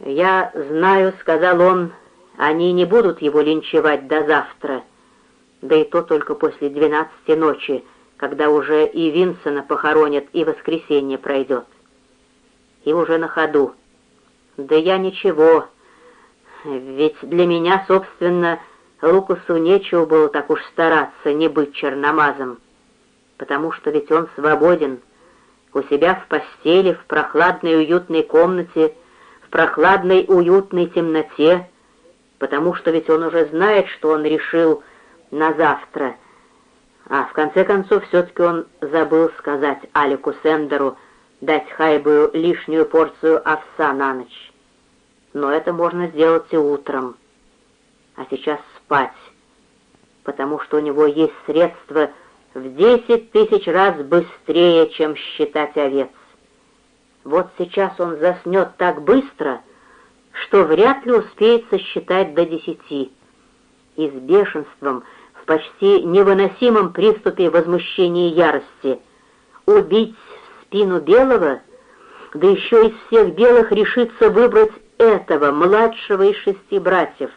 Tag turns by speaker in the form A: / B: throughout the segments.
A: «Я знаю», — сказал он, — «они не будут его линчевать до завтра, да и то только после двенадцати ночи, когда уже и Винсона похоронят, и воскресенье пройдет. И уже на ходу. Да я ничего, ведь для меня, собственно, Лукасу нечего было так уж стараться не быть черномазом, потому что ведь он свободен, у себя в постели, в прохладной уютной комнате, прохладной уютной темноте, потому что ведь он уже знает, что он решил на завтра. А в конце концов все-таки он забыл сказать Алику Сендеру дать Хайбую лишнюю порцию овса на ночь. Но это можно сделать и утром. А сейчас спать, потому что у него есть средства в десять тысяч раз быстрее, чем считать овец. Вот сейчас он заснет так быстро, что вряд ли успеет сосчитать до десяти. И с бешенством, в почти невыносимом приступе возмущения и ярости, убить в спину белого, да еще из всех белых решится выбрать этого, младшего из шести братьев.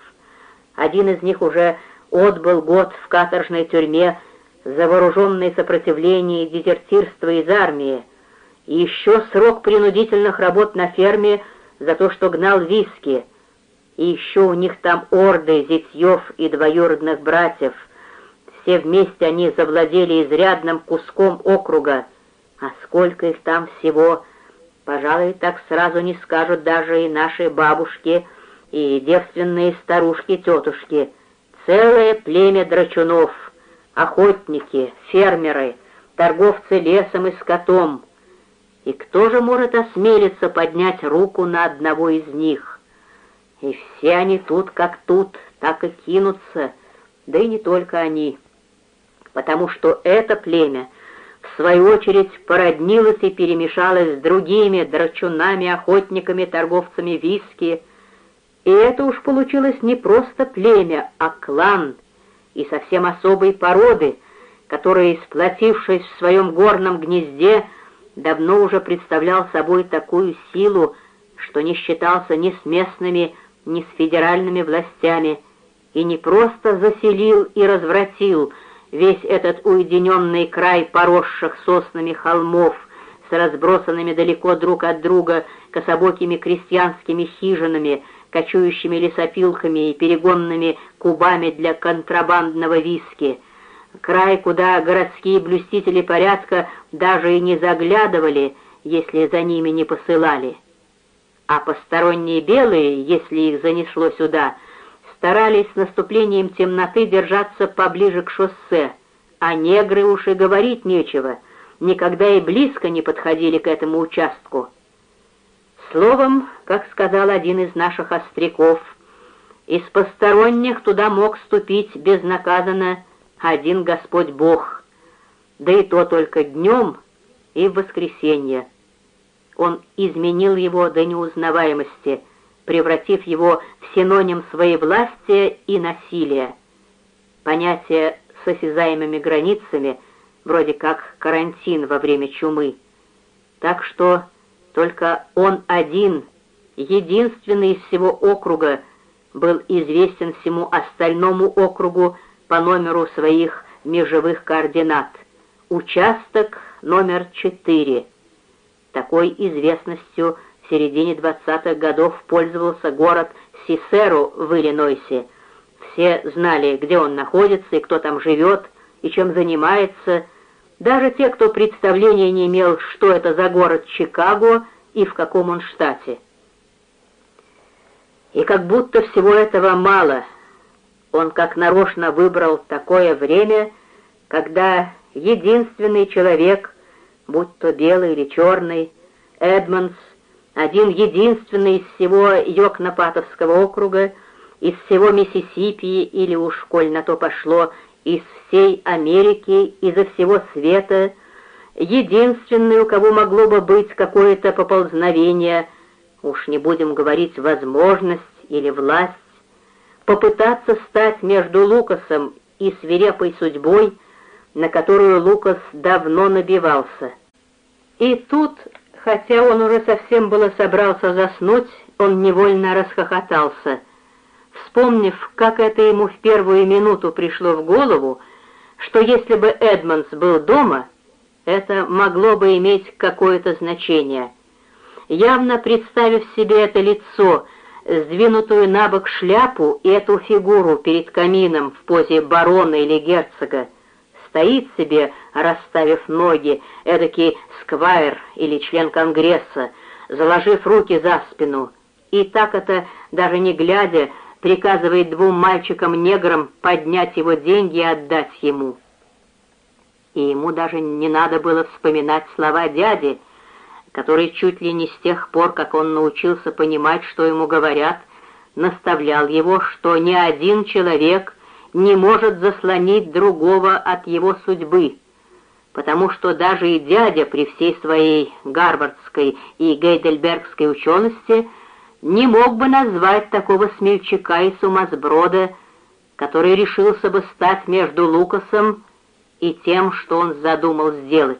A: Один из них уже отбыл год в каторжной тюрьме за вооруженное сопротивление и дезертирство из армии, и еще срок принудительных работ на ферме за то, что гнал виски, и еще у них там орды зятьев и двоюродных братьев. Все вместе они завладели изрядным куском округа, а сколько их там всего, пожалуй, так сразу не скажут даже и наши бабушки, и девственные старушки-тетушки. Целое племя драчунов, охотники, фермеры, торговцы лесом и скотом — и кто же может осмелиться поднять руку на одного из них? И все они тут как тут, так и кинутся, да и не только они, потому что это племя, в свою очередь, породнилось и перемешалось с другими драчунами, охотниками, торговцами виски, и это уж получилось не просто племя, а клан, и совсем особой породы, которые, сплотившись в своем горном гнезде, давно уже представлял собой такую силу, что не считался ни с местными, ни с федеральными властями, и не просто заселил и развратил весь этот уединенный край поросших соснами холмов с разбросанными далеко друг от друга кособокими крестьянскими хижинами, кочующими лесопилками и перегонными кубами для контрабандного виски — край, куда городские блюстители порядка даже и не заглядывали, если за ними не посылали. А посторонние белые, если их занесло сюда, старались с наступлением темноты держаться поближе к шоссе, а негры уж и говорить нечего, никогда и близко не подходили к этому участку. Словом, как сказал один из наших остряков, из посторонних туда мог ступить безнаказанно один Господь Бог, да и то только днем и в воскресенье. Он изменил его до неузнаваемости, превратив его в синоним своевластия и насилия. Понятие с осязаемыми границами, вроде как карантин во время чумы. Так что только он один, единственный из всего округа, был известен всему остальному округу по номеру своих межевых координат. Участок номер 4. Такой известностью в середине 20-х годов пользовался город Сисеру в Иллинойсе. Все знали, где он находится и кто там живет, и чем занимается. Даже те, кто представления не имел, что это за город Чикаго и в каком он штате. И как будто всего этого мало — он как нарочно выбрал такое время, когда единственный человек, будь то белый или черный, Эдмонс, один единственный из всего Йокнопатовского округа, из всего Миссисипи или уж, коль на то пошло, из всей Америки, изо всего света, единственный, у кого могло бы быть какое-то поползновение, уж не будем говорить возможность или власть, попытаться стать между Лукасом и свирепой судьбой, на которую Лукас давно набивался. И тут, хотя он уже совсем было собрался заснуть, он невольно расхохотался, вспомнив, как это ему в первую минуту пришло в голову, что если бы Эдмонс был дома, это могло бы иметь какое-то значение. Явно представив себе это лицо, сдвинутую на бок шляпу и эту фигуру перед камином в позе барона или герцога, стоит себе, расставив ноги, эдакий сквайр или член Конгресса, заложив руки за спину, и так это, даже не глядя, приказывает двум мальчикам-неграм поднять его деньги и отдать ему. И ему даже не надо было вспоминать слова дяди, который чуть ли не с тех пор, как он научился понимать, что ему говорят, наставлял его, что ни один человек не может заслонить другого от его судьбы, потому что даже и дядя при всей своей гарвардской и гейдельбергской учености не мог бы назвать такого смельчака и сумасброда, который решился бы стать между Лукасом и тем, что он задумал сделать.